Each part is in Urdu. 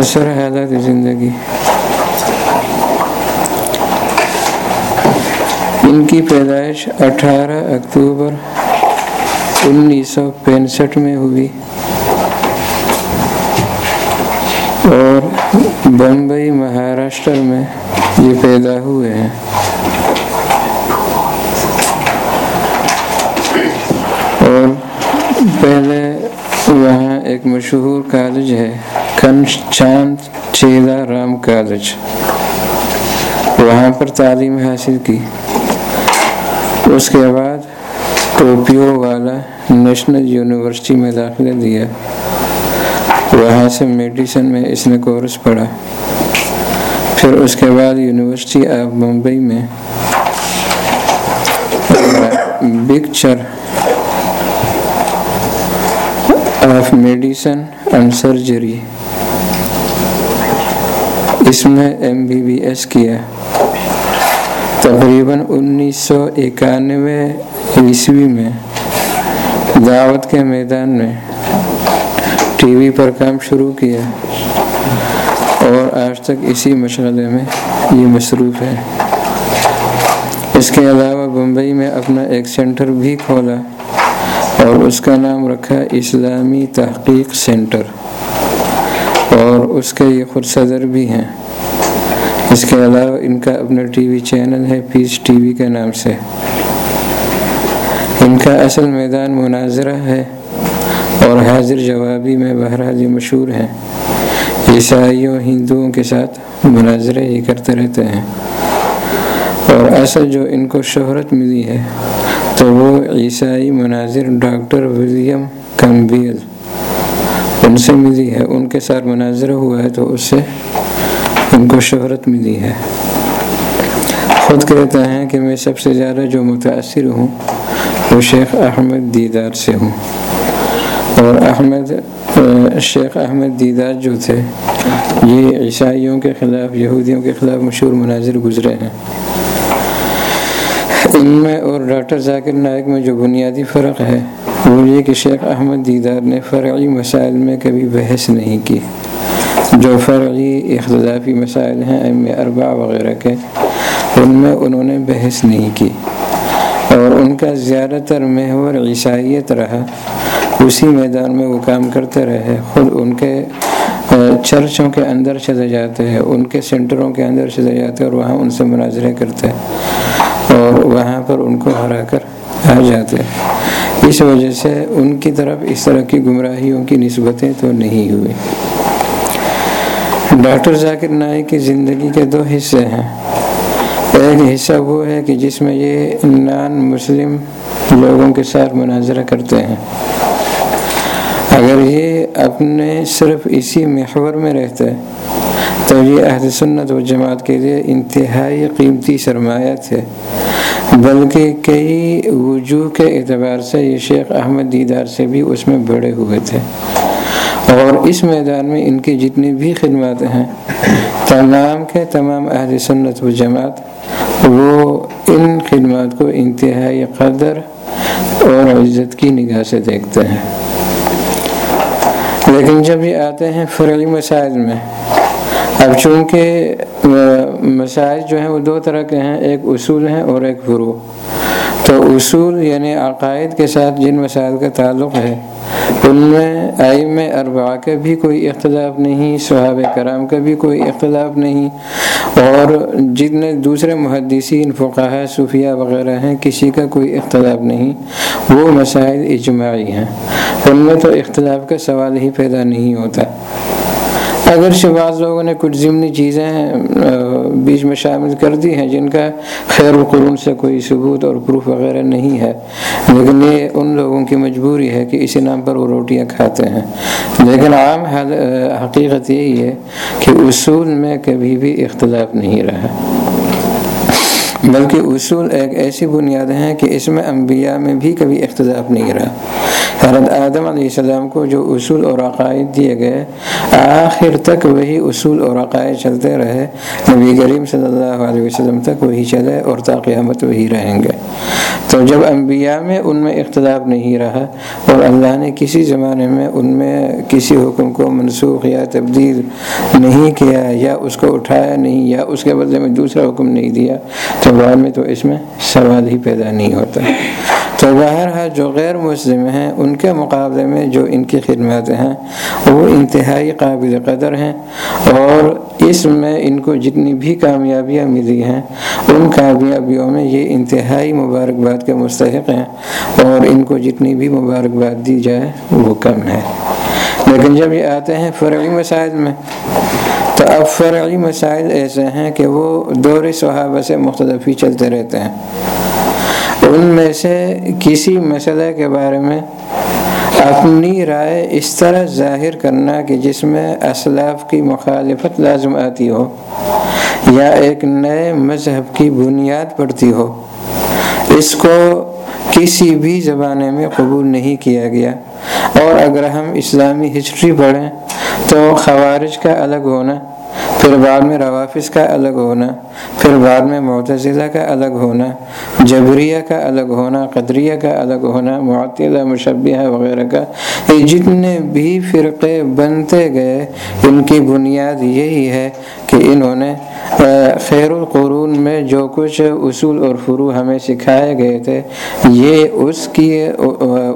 مختصر حالت زندگی۔ ان کی پیدائش اٹھارہ اکتوبر انیس سو پینسٹھ میں ہوئی۔ اور بمبئی، مہاراشٹر میں یہ پیدا ہوئے ہیں۔ اور پہلے وہاں ایک مشہور کالج ہے۔ چاند چیلا، رام، کالج۔ وہاں پر تعلیم حاصل کی۔ اس کے بعد ٹوپیو والا نیشنل یونیورسٹی میں داخلہ دیا وہاں سے میڈیسن میں اس نے کورس پڑھا۔ پھر اس کے بعد یونیورسٹی آف ممبئی میں۔ Bachelor of medicine and surgery. اس میں ایم بی بی ایس کیا تقریباً انیس سو اکانوے عیسوی میں دعوت کے میدان میں ٹی وی پر کام شروع کیا اور آج تک اسی مشغلے میں یہ مصروف ہے۔ اس کے علاوہ بمبئی میں اپنا ایک سینٹر بھی کھولا اور اس کا نام رکھا اسلامی تحقیق سینٹر۔ اور اس کے یہ خود صدر بھی ہیں۔ اس کے علاوہ ان کا اپنا ٹی وی چینل ہے پیس ٹی وی کے نام سے۔ ان کا اصل میدان مناظرہ ہے اور حاضر جوابی میں بہرحال یہ مشہور ہیں۔ عیسائیوں، ہندوؤں کے ساتھ مناظرے ہی کرتے رہتے ہیں۔ اور اصل جو ان کو شہرت ملی ہے تو وہ عیسائی مناظر ڈاکٹر ولیم کمبیل۔ ان سے ملی ہے، ان کے ساتھ مناظرہ ہوا ہے، تو اس سے ان کو شہرت ملی ہے۔ خود کہتا ہیں کہ میں سب سے زیادہ جو متاثر ہوں، وہ شیخ احمد دیدار سے ہوں۔ اور احمد شیخ احمد دیدار جو تھے، یہ عیسائیوں کے خلاف، یہودیوں کے خلاف مشہور مناظر گزرے ہیں۔ ان میں اور ڈاکٹر ذاکر نائک میں جو بنیادی فرق ہے وہ یہ کہ شیخ احمد دیدار نے فرعی مسائل میں کبھی بحث نہیں کی۔ جو فرعی اختلافی مسائل ہیں، ام اربع وغیرہ کے، ان میں انہوں نے بحث نہیں کی۔ اور ان کا زیادہ تر محور عیسائیت رہا۔ اسی میدان میں وہ کام کرتے رہے۔ خود ان کے چرچوں کے اندر چلے جاتے ہیں۔ ان کے سینٹروں کے اندر چلے جاتے اور وہاں ان سے مناظرے کرتے اور وہاں پر ان کو ہرا کر آ جاتے اس وجہ سے ان کی طرف اس طرح کی گمراہیوں کی نسبتیں تو نہیں ہوئی۔ ڈاکٹر ذاکر نائک کی زندگی کے دو حصے ہیں۔ ایک حصہ وہ ہے کہ جس میں یہ نان مسلم لوگوں کے ساتھ مناظرہ کرتے ہیں۔ اگر یہ اپنے صرف اسی محور میں رہتا ہے تو یہ اہل سنت و جماعت کے لیے انتہائی قیمتی سرمایہ تھے۔ بلکہ کئی وجوہ کے اعتبار سے یہ شیخ احمد دیدار سے بھی اس میں بڑے ہوئے تھے۔ اور اس میدان میں ان کی جتنی بھی خدمات ہیں تمام کے تمام اہل سنت و جماعت، وہ ان خدمات کو انتہائی قدر اور عزت کی نگاہ سے دیکھتے ہیں۔ لیکن جب یہ آتے ہیں فرعی مسائل میں، اب چونکہ مسائل جو ہیں وہ دو طرح کے ہیں، ایک اصول ہیں اور ایک فرو تو اصول یعنی عقائد کے ساتھ جن مسائل کا تعلق ہے، ان میں آئم اربع کا بھی کوئی اختلاف نہیں، صحابہ کرام کا بھی کوئی اختلاف نہیں، اور جتنے دوسرے محدثین فقہ صوفیہ وغیرہ ہیں، کسی کا کوئی اختلاف نہیں۔ وہ مسائل اجماعی ہیں۔ ان میں تو اختلاف کا سوال ہی پیدا نہیں ہوتا۔ اگرچہ بعض لوگوں نے کچھ ضمنی چیزیں بیچ میں شامل کر دی ہیں، جن کا خیر القرون سے کوئی ثبوت اور پروف وغیرہ نہیں ہے، لیکن یہ ان لوگوں کی مجبوری ہے کہ اسی نام پر وہ روٹیاں کھاتے ہیں۔ لیکن عام حقیقت یہی ہے کہ اصول میں کبھی بھی اختلاف نہیں رہا۔ بلکہ اصول ایک ایسی بنیاد ہیں کہ اس میں انبیاء میں بھی کبھی اختلاف نہیں رہا۔ حضرت آدم علیہ السلام کو جو اصول اور عقائد دیے گئے، آخر تک وہی اصول اور عقائد چلتے رہے۔ نبی کریم صلی اللہ علیہ وسلم تک وہی چلے اور تا قیامت وہی رہیں گے۔ تو جب انبیاء میں ان میں اختلاف نہیں رہا اور اللہ نے کسی زمانے میں ان میں کسی حکم کو منسوخ یا تبدیل نہیں کیا یا اس کو اٹھایا نہیں یا اس کے بدلے میں دوسرا حکم نہیں دیا، تو بعد میں تو اس میں سوال ہی پیدا نہیں ہوتا۔ تو بہرحال جو غیر مسلم ہیں، ان کے مقابلے میں جو ان کی خدمات ہیں، وہ انتہائی قابل قدر ہیں اور اس میں ان کو جتنی بھی کامیابیاں ملی ہیں ان کامیابیوں میں یہ انتہائی مبارکباد کے مستحق ہیں اور ان کو جتنی بھی مبارکباد دی جائے، وہ کم ہے۔ لیکن جب یہ آتے ہیں فرعی مسائل میں، تو اب فرعی مسائل ایسے ہیں کہ وہ دور صحابہ سے مختلف ہی چلتے رہتے ہیں۔ ان میں سے کسی مسئلہ کے بارے میں اپنی رائے اس طرح ظاہر کرنا کہ جس میں اسلاف کی مخالفت لازم آتی ہو یا ایک نئے مذہب کی بنیاد پڑتی ہو، اس کو کسی بھی زمانے میں قبول نہیں کیا گیا۔ اور اگر ہم اسلامی ہسٹری پڑھیں تو خوارج کا الگ ہونا پھر بعد میں روافظ کا الگ ہونا، پھر بعد میں معتزلہ کا الگ ہونا، جبریہ کا الگ ہونا، قدریہ کا الگ ہونا، معطلہ مشبیہ وغیرہ کا، یہ جتنے بھی فرقے بنتے گئے، ان کی بنیاد یہی ہے کہ انہوں نے خیر القرون میں جو کچھ اصول اور فرو ہمیں سکھائے گئے تھے، یہ اس کی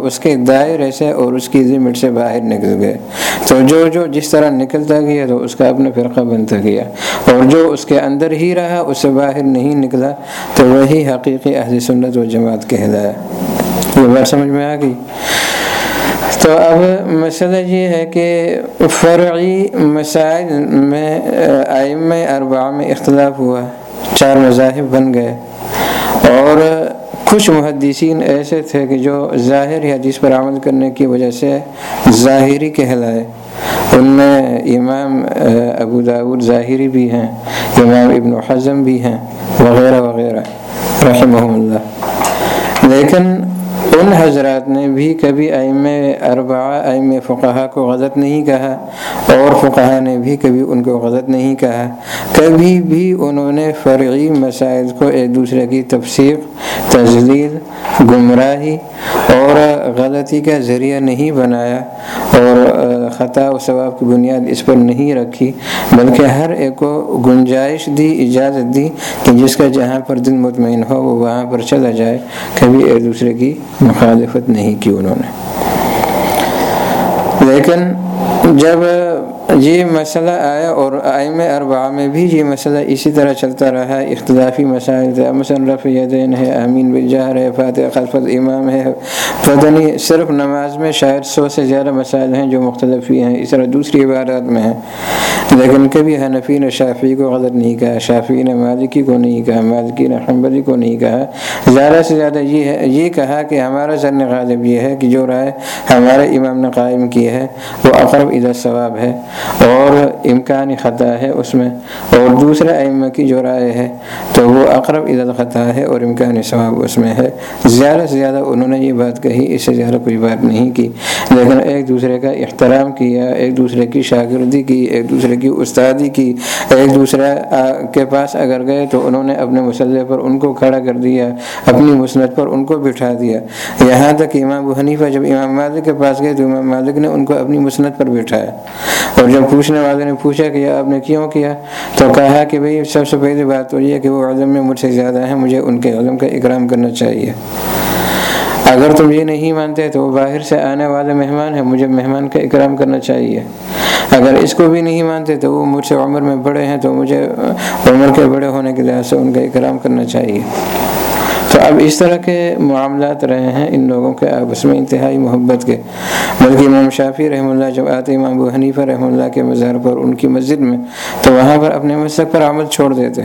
اس کے دائرے سے اور اس کی لمٹ سے باہر نکل گئے۔ تو جو جو جس طرح نکلتا گیا تو اس کا اپنا فرقہ بنتا گیا۔ اور جو اس کے اندر ہی رہا، اس سے باہر نہیں نکلا، تو وہی حقیقی اہل سنت و جماعت کہلایا۔ یہ بات سمجھ میں آ گئی؟ تو اب مسئلہ یہ ہے کہ فرعی مسائل میں آئم اربع میں اختلاف ہوا، چار مذاہب بن گئے۔ اور کچھ محدثین ایسے تھے کہ جو ظاہر حدیث پر عمل کرنے کی وجہ سے ظاہری کہلائے۔ ان میں امام ابو داود ظاہری بھی ہیں، امام ابن حزم بھی ہیں، وغیرہ وغیرہ رحمہ اللہ۔ لیکن ان حضرات نے بھی کبھی ایم اربعہ ایم فقہ کو غلط نہیں کہا اور فقہ نے بھی کبھی ان کو غلط نہیں کہا۔ کبھی بھی انہوں نے فرعی مسائل کو ایک دوسرے کی تفسیر، تجلیل، گمراہی اور غلطی کا ذریعہ نہیں بنایا اور خطا و ثواب کی بنیاد اس پر نہیں رکھی، بلکہ ہر ایک کو گنجائش دی، اجازت دی کہ جس کا جہاں پر دل مطمئن ہو، وہ وہاں پر چلا جائے۔ کبھی ایک دوسرے کی مخالفت نہیں کی انہوں نے۔ لیکن جب یہ مسئلہ آیا اور آئم اربعہ میں بھی یہ مسئلہ اسی طرح چلتا رہا، اختلافی مسائل تھے۔ مثلاً یدین ہے امین بالجہر ہے، فاتح خلفت امام ہے۔ پتہ صرف نماز میں شاید سو سے زیادہ مسائل ہیں جو مختلف ہی ہیں، اس طرح دوسری عبادات میں ہیں۔ لیکن کبھی حنفی نے شافی کو غلط نہیں کہا شافی نے مالکی کو نہیں کہا، مالکی نے حنبلی کو نہیں کہا۔ زیادہ سے زیادہ یہ ہے، یہ کہا کہ ہمارا ذن غالب یہ ہے کہ جو رائے ہمارے امام نے قائم کی ہے، وہ اقرب ادا ثواب ہے۔ اور امکانی خطا ہے اس میں اور دوسرے ائمہ کی جو رائے ہے تو وہ اقرب عدت خطا ہے اور امکانی ثواب اس میں ہے۔ زیادہ سے زیادہ انہوں نے یہ بات کہی، اس سے زیادہ کوئی بات نہیں کی۔ لیکن ایک دوسرے کا احترام کیا، ایک دوسرے کی شاگردی کی، ایک دوسرے کی استادی کی، ایک دوسرے کے پاس اگر گئے تو انہوں نے اپنے مسلح پر ان کو کھڑا کر دیا، اپنی مسنت پر ان کو بٹھا دیا۔ یہاں تک امام حنیفہ جب امام مالک کے پاس گئے تو امام مالک نے ان کو اپنی مسنت پر بٹھایا۔ اور جب پوچھنے والے نے پوچھا کہ آپ نے کیوں کیا، تو کہا کہ بھئی سب سے پہلی بات تو یہ کہ وہ علم میں مجھ سے زیادہ ہیں، مجھے ان کے علم کا اکرام کرنا چاہیے۔ اگر تم یہ نہیں مانتے تو وہ باہر سے آنے والے مہمان ہیں، مجھے مہمان کا اکرام کرنا چاہیے۔ اگر اس کو بھی نہیں مانتے تو وہ مجھ سے عمر میں بڑے ہیں، تو مجھے عمر کے بڑے ہونے کے لحاظ سے ان کا اکرام کرنا چاہیے۔ تو اب اس طرح کے معاملات رہے ہیں ان لوگوں کے آپس میں انتہائی محبت کے۔ بلکہ امام شافی رحمہ اللہ جب آتے، امام ابو حنیفہ رحمہ اللہ کے مظہر پر، ان کی مسجد میں، تو وہاں پر اپنے مسلک پر عمل چھوڑ دیتے۔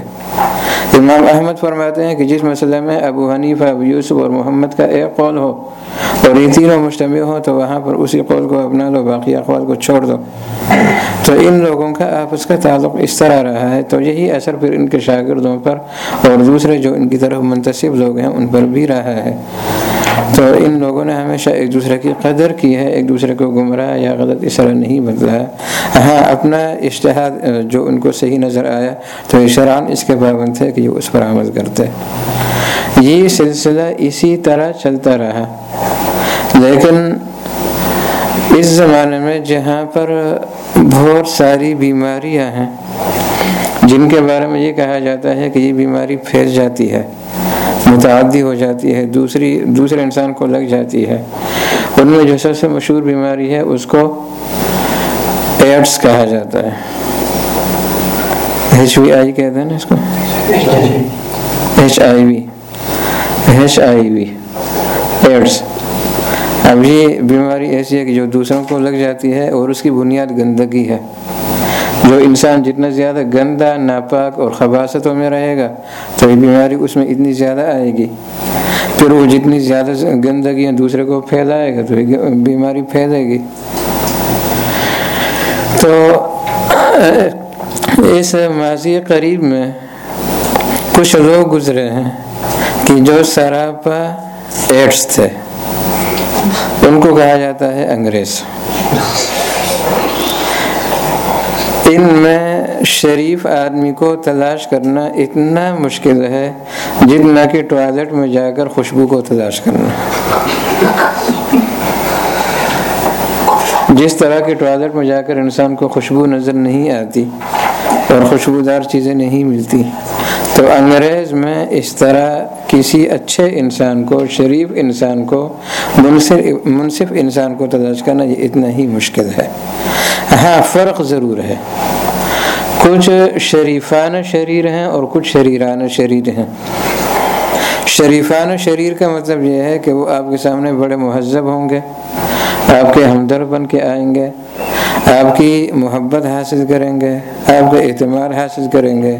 امام احمد فرماتے ہیں کہ جس مسئلے میں ابو حنیفہ، ابو یوسف اور محمد کا ایک قول ہو اور یہ تینوں مجتمع ہو تو وہاں پر اسی قول کو اپنا لو، باقی اقوال کو چھوڑ دو۔ تو ان لوگوں کا آپس کا تعلق اس طرح رہا ہے، تو یہی اثر پھر ان کے شاگردوں پر اور دوسرے جو ان کی طرف منتصب لوگ ہیں، ان پر بھی رہا ہے۔ تو ان لوگوں نے ہمیشہ ایک دوسرے کی قدر کی ہے، ایک دوسرے کو گمراہ یا غلط اس طرح نہیں بدلا ہاں اپنا اشتہاد جو ان کو صحیح نظر آیا، تو شران اس کے پابند تھے کہ یہ اس پر عمل کرتے۔ یہ سلسلہ اسی طرح چلتا رہا۔ لیکن اس زمانے میں جہاں پر بہت ساری بیماریاں ہیں، جن کے بارے میں یہ کہا جاتا ہے کہ یہ بیماری پھیل جاتی ہے، متعدی ہو جاتی ہے، دوسری، دوسرے انسان کو لگ جاتی ہے۔ ان میں جو سب سے مشہور بیماری ہے، اس کو ایڈس کہا جاتا ہے۔ ایچ وی آئی کہتے ہیں نا اس کو؟ H I V H I V AIDS اب یہ بیماری ایسی ہے کہ جو دوسروں کو لگ جاتی ہے اور اس کی بنیاد گندگی ہے۔ جو انسان جتنا زیادہ گندا، ناپاک اور خباستوں میں رہے گا، تو یہ بیماری اس میں اتنی زیادہ آئے گی۔ پھر وہ جتنی زیادہ گندگی دوسرے کو پھیلائے گا، تو یہ بیماری پھیلے گی۔ تو، اس ماضی قریب میں کچھ لوگ گزرے ہیں کہ جو سراپا ایڈس تھے۔ ان کو کہا جاتا ہے انگریز۔ ان میں شریف آدمی کو تلاش کرنا اتنا مشکل ہے جتنا کہ ٹوائلٹ میں جا کر خوشبو کو تلاش کرنا۔ جس طرح کے ٹوائلٹ میں جا کر انسان کو خوشبو نظر نہیں آتی اور خوشبودار چیزیں نہیں ملتی، تو انگریز میں اس طرح کسی اچھے انسان کو، شریف انسان کو، منصف منصف انسان کو تلاش کرنا یہ اتنا ہی مشکل ہے۔ ہاں فرق ضرور ہے۔ کچھ شریفان شریر ہیں اور کچھ شریران شریر ہیں۔ شریفان شریر کا مطلب یہ ہے کہ وہ آپ کے سامنے بڑے مہذب ہوں گے، آپ کے ہمدرد بن کے آئیں گے، آپ کی محبت حاصل کریں گے، آپ کا اعتماد حاصل کریں گے۔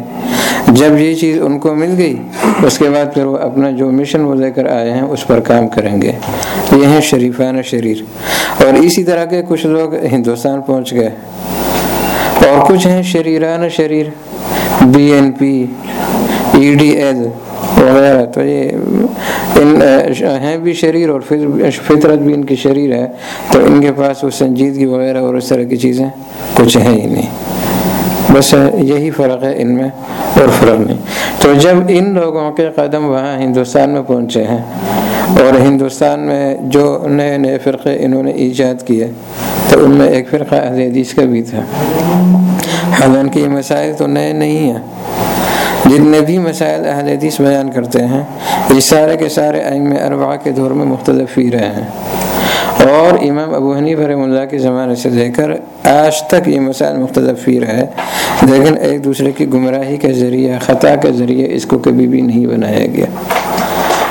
جب یہ چیز ان کو مل گئی، اس کے بعد پھر وہ اپنا جو مشن وہ لے کر آئے ہیں، اس پر کام کریں گے۔ یہ ہیں شریفان شریر۔ اور اسی طرح کے کچھ لوگ ہندوستان پہنچ گئے۔ اور کچھ ہیں شریران شریر۔ B N P E D L وغیرہ۔ تو یہ ان ہیں بھی شریر اور فطرت بھی ان کی شریر ہے۔ تو ان کے پاس وہ سنجیدگی وغیرہ اور اس طرح کی چیزیں کچھ ہیں ہی نہیں۔ بس یہی فرق ہے ان میں اور فرق نہیں۔ تو جب ان لوگوں کے قدم وہاں ہندوستان میں پہنچے ہیں اور ہندوستان میں جو نئے نئے فرقے انہوں نے ایجاد کیے، تو ان میں ایک فرقہ حدیث کا بھی تھا۔ حالانکہ یہ مسائل تو نئے نہیں ہیں۔ جتنے بھی مسائل اہل حدیث بیان کرتے ہیں، یہ سارے کے سارے ائم اربع کے دور میں مختلف ہی رہے ہیں۔ اور امام ابو حنیف رحم اللہ کے زمانے سے لے کر آج تک یہ مسائل مختلف ہی رہے لیکن ایک دوسرے کی گمراہی کے ذریعہ خطا کے ذریعے اس کو کبھی بھی نہیں بنایا گیا۔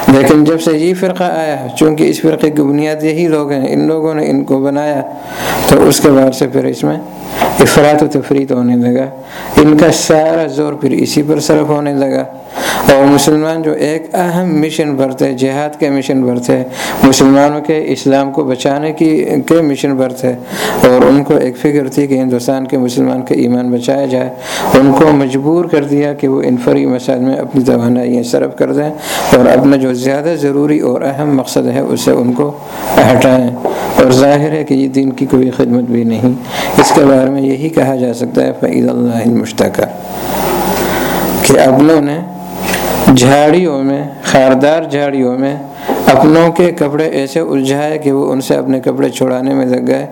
لیکن جب سے یہ فرقہ آیا، چونکہ اس فرقے کی بنیاد یہی لوگ ہیں، ان لوگوں نے ان کو بنایا، تو اس کے بعد سے پھر اس میں افراد و تفریح ہونے لگا ان کا سارا زور پھر اسی پر صرف ہونے لگا اور مسلمان جو ایک اہم مشن پر تھے جہاد کے مشن پر تھے مسلمانوں کے اسلام کو بچانے کی کے مشن پر تھے اور ان کو ایک فکر تھی کہ ہندوستان کے مسلمان کا ایمان بچایا جائے، ان کو مجبور کر دیا کہ وہ انفری مسائل میں اپنی توانائیاں صرف کر دیں اور اپنا جو زیادہ ضروری اور اہم مقصد ہے اسے ان کو ہٹائیں۔ اور ظاہر ہے کہ یہ دین کی کوئی خدمت بھی نہیں۔ اس کے بارے میں یہی کہا جا سکتا ہے فعید اللہ مشتقہ کہ اپنوں نے جھاڑیوں میں، خاردار جھاڑیوں میں اپنوں کے کپڑے ایسے الجھائے کہ وہ ان سے اپنے کپڑے چھوڑانے میں لگ گئے،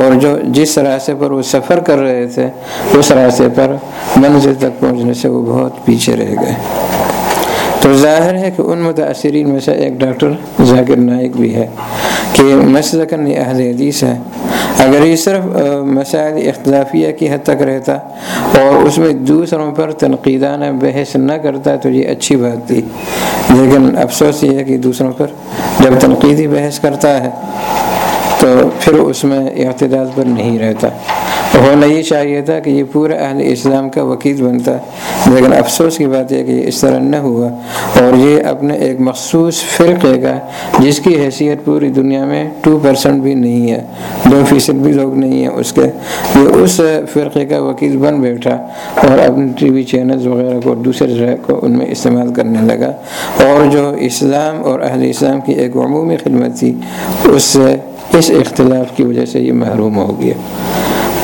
اور جو جس راستے پر وہ سفر کر رہے تھے، اس راستے پر منزل تک پہنچنے سے وہ بہت پیچھے رہ گئے۔ تو ظاہر ہے کہ ان متاثرین میں سے ایک ڈاکٹر ذاکر نائک بھی ہے، کہ مسلکن اہل حدیث ہے۔ اگر یہ صرف مسائل اختلافیہ کی حد تک رہتا اور اس میں دوسروں پر تنقیدانہ بحث نہ کرتا تو یہ اچھی بات تھی۔ لیکن افسوس یہ ہے کہ دوسروں پر جب تنقیدی بحث کرتا ہے تو پھر اس میں اعتداد پر نہیں رہتا۔ ہونا یہ چاہیے تھا کہ یہ پورے اہل اسلام کا وکیل بنتا لیکن افسوس کی بات ہے کہ یہ اس طرح نہ ہوا۔ اور یہ اپنے ایک مخصوص فرقے کا، جس کی حیثیت پوری دنیا میں ٹو پرسنٹ بھی نہیں ہے، دو فیصد بھی لوگ نہیں ہیں اس کے۔ یہ اس فرقے کا وکیل بن بیٹھا اور اپنے ٹی وی چینلز وغیرہ کو، دوسرے کو ان میں استعمال کرنے لگا۔ اور جو اسلام اور اہل اسلام کی ایک عمومی خدمت تھی، اس سے اس اختلاف کی وجہ سے یہ محروم ہو گیا۔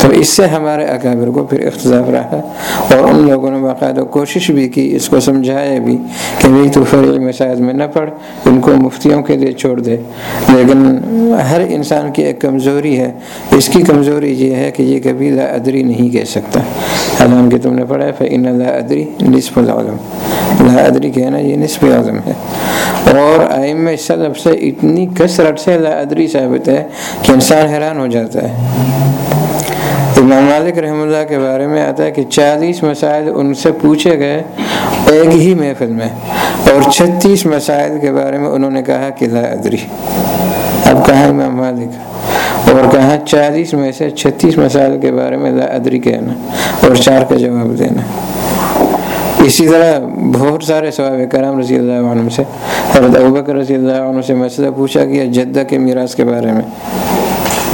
تو اس سے ہمارے اکابر کو پھر اختلاف رہا اور ان لوگوں نے باقاعدہ کوشش بھی کی، اس کو سمجھایا بھی کہ بھائی تو فرعی مسائل میں نہ پڑھ، ان کو مفتیوں کے لیے چھوڑ دے۔ لیکن ہر انسان کی ایک کمزوری ہے۔ اس کی کمزوری یہ ہے کہ یہ کبھی لا ادری نہیں کہہ سکتا۔ حالانکہ تم نے پڑھا ہے ان لا ادری نصف العظم لا ادری کہنا یہ نصف اعظم ہے۔ اور آئم صلب سے اتنی کثرت سے لا ادری ثابت ہے کہ انسان حیران ہو جاتا ہے۔ امام مالک رحم اللہ کے بارے میں آتا ہے کہ چالیس مسائل ان سے پوچھے گئے ایک ہی محفل میں اور چھتیس مسائل کے بارے میں انہوں نے کہا کہ لا ادری۔ اب کہاں امام مالک؟ اور کہاں چالیس میں سے چھتیس مسائل کے بارے میں لا ادری کہنا اور چار کا جواب دینا؟ اسی طرح بہت سارے ثواب کرام رضی اللہ عنہ سے، حضرت ابوبکر رضی اللہ عنہ سے مسئلہ پوچھا گیا جدہ کے میراث کے بارے میں۔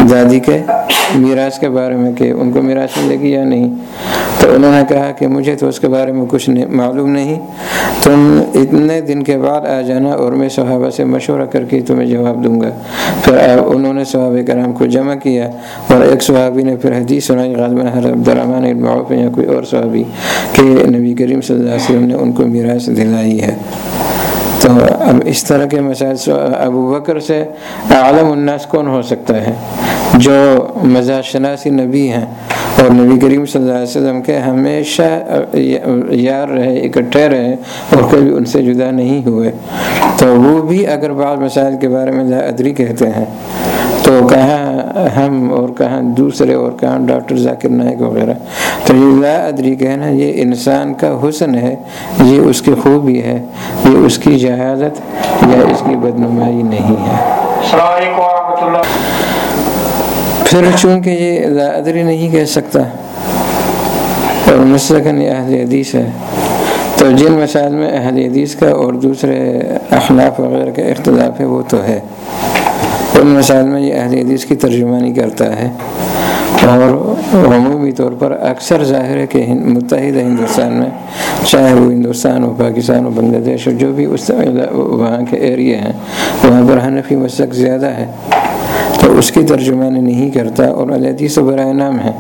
دادی کے میراث کے بارے میں کہ ان کو میراث ملے گی یا نہیں۔ تو انہوں نے کہا کہ مجھے تو اس کے بارے میں کچھ معلوم نہیں۔ تم اتنے دن کے بعد آ جانا اور میں صحابہ سے مشورہ کر کے تمہیں جواب دوں گا۔ پھر انہوں نے صحابہ کرام کو جمع کیا اور ایک صحابی نے پھر حدیث سنائی غالباً عبد الرحمٰن المعوف یا کوئی اور صحابی کہ نبی کریم صلی اللہ علیہ وسلم نے ان کو میراث دلائی ہے۔ تو اب اس طرح کے مسائل ابو بکر سے عالم الناس کون ہو سکتا ہے؟ جو مزاج شناسی نبی ہیں اور نبی کریم صلی اللہ علیہ وسلم کے ہمیشہ یار رہے، اکٹھے رہے اور کبھی ان سے جدا نہیں ہوئے۔ تو وہ بھی اگر بعض مسائل کے بارے میں لا ادری کہتے ہیں، تو کہاں ہم اور کہاں دوسرے اور کہاں ڈاکٹر ذاکر نائک وغیرہ؟ تو یہ لا ادری کہنا، یہ انسان کا حسن ہے، یہ اس کی خوبی ہے، یہ اس کی جہازت یا اس کی بدنمائی نہیں ہے۔ السلام علیکم ورحمۃ اللہ۔ پھر چونکہ یہ لا ادری نہیں کہہ سکتا، اور مسلکن یہ اہل حدیث ہے۔ تو جن مسائل میں اہل حدیث کا اور دوسرے اخلاق وغیرہ کا اختلاف ہے، وہ تو ہے۔ ان مسائل میں یہ اہل حدیث کی ترجمانی کرتا ہے۔ اور عمومی طور پر اکثر ظاہر ہے کہ متحدہ ہندوستان میں، چاہے وہ ہندوستان ہو، پاکستان ہو، بنگلہ دیش ہو، جو بھی اس وہاں کے ایریے ہیں، وہاں پر حنفی مسلک زیادہ ہے۔ تو اس کی ترجمانی نہیں کرتا اور علیحدی سے برائے نام ہے۔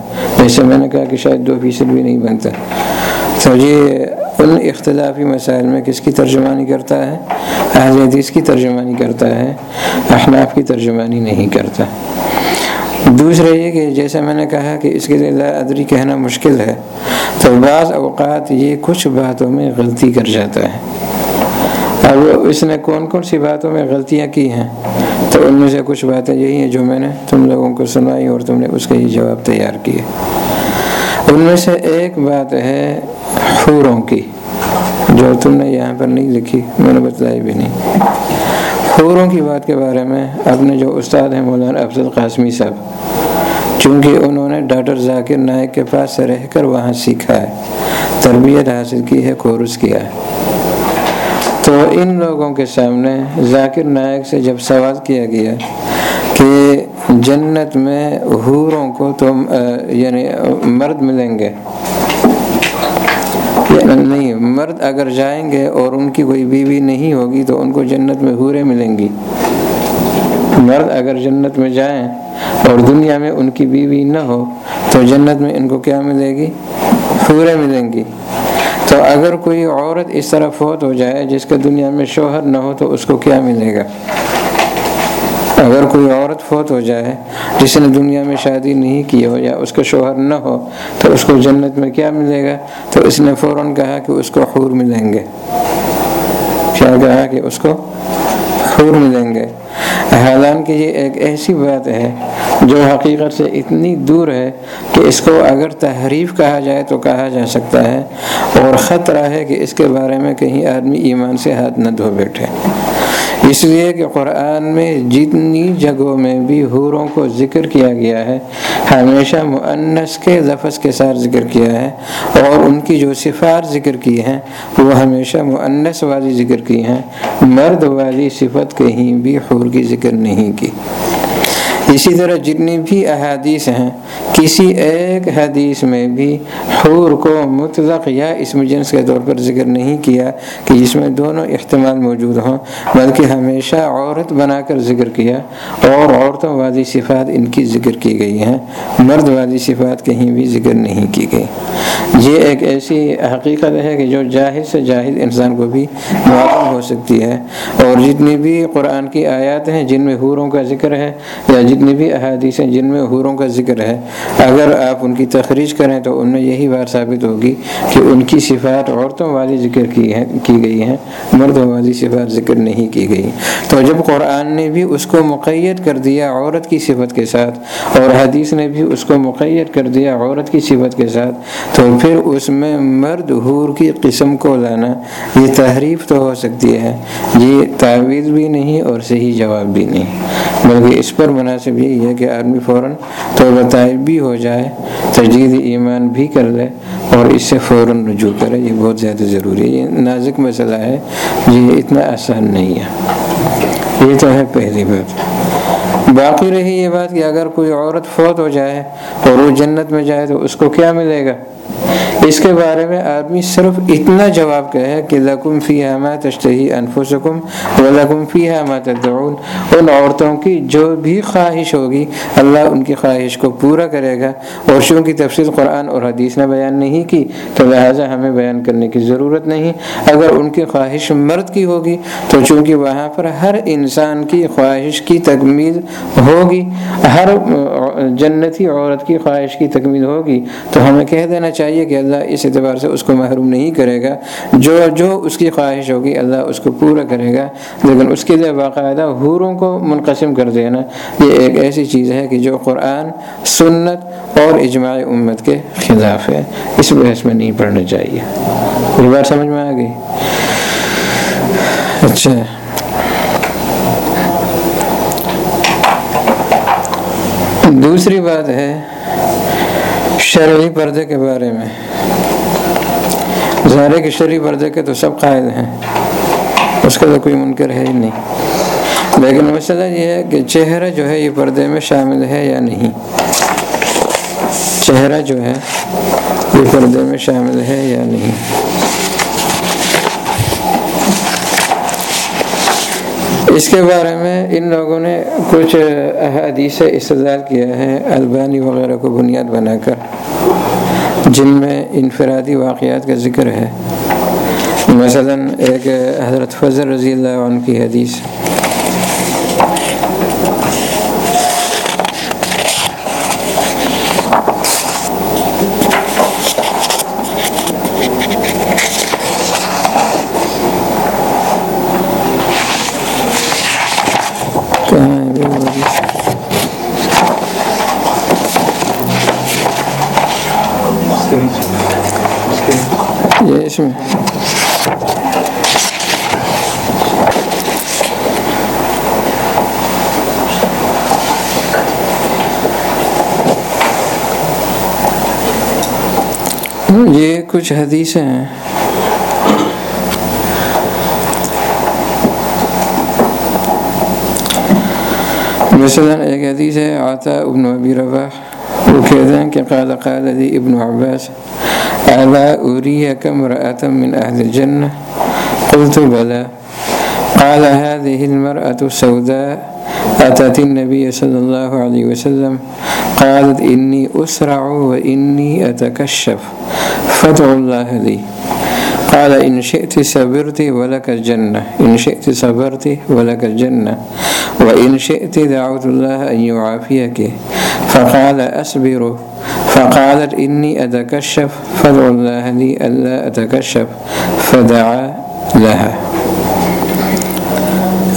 جیسے میں نے کہا کہ شاید دو فیصد بھی نہیں بنتا۔ تو یہ ان اختلافی مسائل میں کس کی ترجمانی کرتا ہے؟ اہل حدیث کی ترجمانی کرتا ہے، احناف کی ترجمانی نہیں کرتا۔ دوسرا یہ کہ جیسے میں نے کہا کہ اس کے لیے ادری کہنا مشکل ہے، تو بعض اوقات یہ کچھ باتوں میں غلطی کر جاتا ہے۔ اب اس نے کون کون سی باتوں میں غلطیاں کی ہیں؟ تو ان میں سے کچھ باتیں یہی ہیں جو میں نے تم لوگوں کو سنائی اور تم نے اس کا ہی جواب تیار کیے۔ ان میں سے ایک بات ہے حوروں کی، جو تم نے یہاں پر نہیں لکھی، میں نے بتلائی بھی نہیں۔ حوروں کی بات کے بارے میں اپنے جو استاد ہیں مولانا افضل قاسمی صاحب، چونکہ انہوں نے ڈاکٹر ذاکر نائک کے پاس رہ کر وہاں سیکھا ہے، تربیت حاصل کی ہے، کورس کیا ہے۔ تو ان لوگوں کے سامنے ذاکر نائک سے جب سوال کیا گیا کہ جنت میں حوروں کو تو یعنی مرد ملیں گے؟ یعنی نہیں، مرد اگر جائیں گے اور ان کی کوئی بیوی نہیں ہوگی تو ان کو جنت میں حوریں ملیں گی۔ مرد اگر جنت میں جائیں اور دنیا میں ان کی بیوی نہ ہو تو جنت میں ان کو کیا ملے گی؟ حوریں ملیں گی۔ تو اگر کوئی عورت اس طرح فوت ہو جائے جس کا دنیا میں شوہر نہ ہو تو اس کو کیا ملے گا؟ اگر کوئی عورت فوت ہو جائے جس نے دنیا میں شادی نہیں کی ہو یا اس کا شوہر نہ ہو تو اس کو جنت میں کیا ملے گا؟ تو اس نے فوراً کہا کہ اس کو حور ملیں گے۔ کیا کہا کہ اس کو؟ حور ملیں گے۔ حالانکہ یہ ایک ایسی بات ہے جو حقیقت سے اتنی دور ہے کہ اس کو اگر تحریف کہا جائے تو کہا جا سکتا ہے اور خطرہ ہے کہ اس کے بارے میں کہیں آدمی ایمان سے ہاتھ نہ دھو بیٹھے۔ اس لیے کہ قرآن میں جتنی جگہوں میں بھی حوروں کو ذکر کیا گیا ہے، ہمیشہ معنس کے لفظ کے ساتھ ذکر کیا ہے اور ان کی جو صفات ذکر کی ہیں، وہ ہمیشہ معنس والی ذکر کی ہیں۔ مرد والی صفت کہیں بھی حور کی ذکر نہیں کی۔ اسی طرح جتنی بھی احادیث ہیں، کسی ایک حدیث میں بھی حور کو مطلق یا اسم جنس کے طور پر ذکر نہیں کیا کہ جس میں دونوں احتمال موجود ہوں، بلکہ ہمیشہ عورت بنا کر ذکر کیا اور عورتوں والی صفات ان کی ذکر کی گئی ہیں۔ مرد والی صفات کہیں بھی ذکر نہیں کی گئی۔ یہ ایک ایسی حقیقت ہے کہ جو جاہد سے جاہد انسان کو بھی معلوم ہو سکتی ہے۔ اور جتنی بھی قرآن کی آیات ہیں، جن میں حوروں کا ذکر ہے یا جتنی بھی احادیث ہیں جن میں حوروں کا ذکر ہے، اگر آپ ان کی تخریج کریں تو ان میں یہی بات ثابت ہوگی کہ ان کی صفات عورتوں والی ذکر کی ہے کی گئی ہیں، مردوں والی صفات ذکر نہیں کی گئی۔ تو جب قرآن نے بھی اس کو مقید کر دیا عورت کی صفت کے ساتھ اور حدیث نے بھی اس کو مقید کر دیا عورت کی صفت کے ساتھ، تو پھر اس میں مرد حور کی قسم کو لانا یہ تحریف تو ہو سکتی ہے۔ یہ تعویذ بھی نہیں اور صحیح جواب بھی نہیں، بلکہ اس پر مناسب یہی ہے کہ آدمی فوراً تو بتائے بھی ہو جائے، تجدید ایمان بھی کر لے اور اس سے فوراً رجوع کرے، یہ بہت زیادہ ضروری ہے۔ یہ نازک مسئلہ ہے۔ یہ اتنا آسان نہیں ہے۔ یہ تو ہے پہلی بات۔ باقی رہی یہ بات کہ اگر کوئی عورت فوت ہو جائے اور وہ جنت میں جائے تو اس کو کیا ملے گا؟ اس کے بارے میں آدمی صرف اتنا جواب کہے کہ لکم فی ما تشتہی انفسکم و لکم فی ما تدعون، ان عورتوں کی جو بھی خواہش ہوگی اللہ ان کی خواہش کو پورا کرے گا۔ اور شو کی تفصیل قرآن اور حدیث نے بیان نہیں کی، تو لہٰذا ہمیں بیان کرنے کی ضرورت نہیں۔ اگر ان کی خواہش مرد کی ہوگی، تو چونکہ وہاں پر ہر انسان کی خواہش کی تکمیل ہوگی، ہر جنتی عورت کی خواہش کی تکمیل ہوگی، تو ہمیں کہہ دینا چاہیے کہ اللہ اس اعتبار سے اس کو محروم نہیں کرے گا، جو جو اس کی خواہش ہوگی اللہ اس کو پورا کرے گا۔ لیکن اس کے لیے باقاعدہ حوروں کو منقسم کر دینا، یہ ایک ایسی چیز ہے کہ جو قرآن، سنت اور اجماع امت کے خلاف ہے۔ اس بحث میں نہیں پڑھنا چاہیے۔ یہ بات سمجھ میں آ گئی؟ اچھا۔ دوسری بات ہے شرعی پردے کے بارے میں۔ ظاہر کے شرعی پردے کے تو سب قائد ہیں۔ اس کا تو کوئی منکر ہے ہی نہیں۔ لیکن مسئلہ یہ ہے کہ چہرہ جو ہے یہ پردے میں شامل ہے یا نہیں؟ چہرہ جو ہے یہ پردے میں شامل ہے یا نہیں؟ اس کے بارے میں ان لوگوں نے کچھ احادیث استدار کیا ہے البانی وغیرہ کو بنیاد بنا کر، جن میں انفرادی واقعات کا ذکر ہے۔ مثلا ایک حضرت فضل رضی اللہ عنہ کی حدیث۔ میں یہ کچھ حدیثیں ہیں مثلا ایک حدیث ہے آتا ابن ابی رباح وہ کہتے ہیں کہ قال قال لی ابن عباس ألا أريك امرأة من أهل الجنة؟ قلت بلى. قال هذه المرأة السوداء أتت النبي صلى الله عليه وسلم. قالت إني أسرع وإني أتكشف. فادعوا الله لي. قال إن شئت صبرت ولك الجنة. إن شئت صبرت ولك الجنة. وإن شئت دعوت الله أن يعافيك. فقال أصبر. فقالت إني أتكشف فادعوا الله لي ألا أتكشف، فدعا لها.